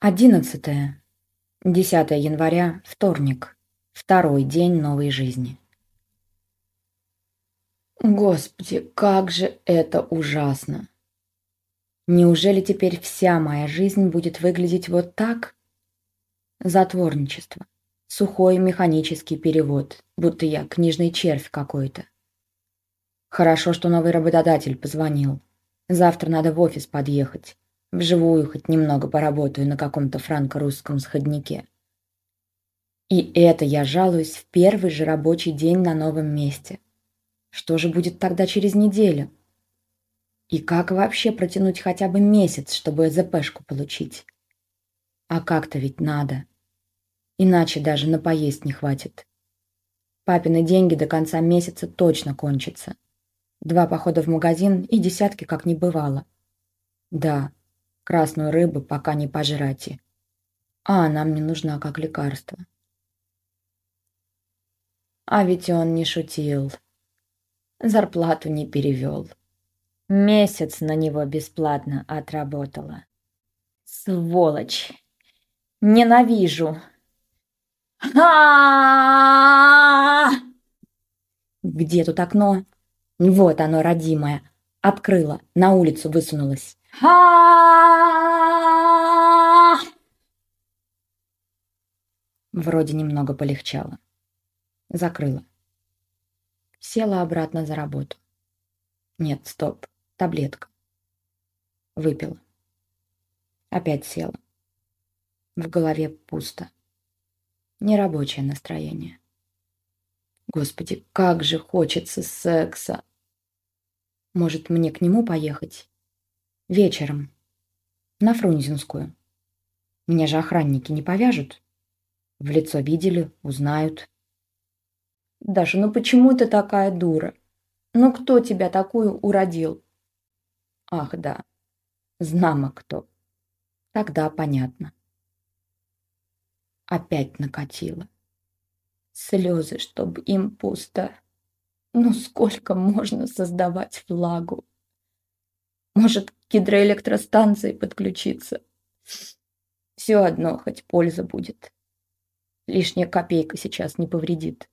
Одиннадцатое. 10 января, вторник. Второй день новой жизни. Господи, как же это ужасно! Неужели теперь вся моя жизнь будет выглядеть вот так? Затворничество. Сухой механический перевод, будто я книжный червь какой-то. Хорошо, что новый работодатель позвонил. Завтра надо в офис подъехать. Вживую хоть немного поработаю на каком-то франко-русском сходнике. И это я жалуюсь в первый же рабочий день на новом месте. Что же будет тогда через неделю? И как вообще протянуть хотя бы месяц, чтобы ЗПшку получить? А как-то ведь надо. Иначе даже на поесть не хватит. Папины деньги до конца месяца точно кончатся. Два похода в магазин и десятки как не бывало. Да, Красную рыбу пока не пожрати. А она мне нужна как лекарство. А ведь он не шутил. Зарплату не перевел. Месяц на него бесплатно отработала. Сволочь! Ненавижу! а Где тут окно? Вот оно, родимое. Открыла, на улицу высунулась а Вроде немного полегчало. Закрыла. Села обратно за работу. Нет, стоп. Таблетка. Выпила. Опять села. В голове пусто. Нерабочее настроение. Господи, как же хочется секса. Может, мне к нему поехать? Вечером. На Фрунзенскую. Меня же охранники не повяжут. В лицо видели, узнают. Даша, ну почему ты такая дура? Ну кто тебя такую уродил? Ах, да. Знамо кто. Тогда понятно. Опять накатило. Слезы, чтобы им пусто. Ну сколько можно создавать влагу? Может, к гидроэлектростанции подключиться. Все одно, хоть польза будет. Лишняя копейка сейчас не повредит.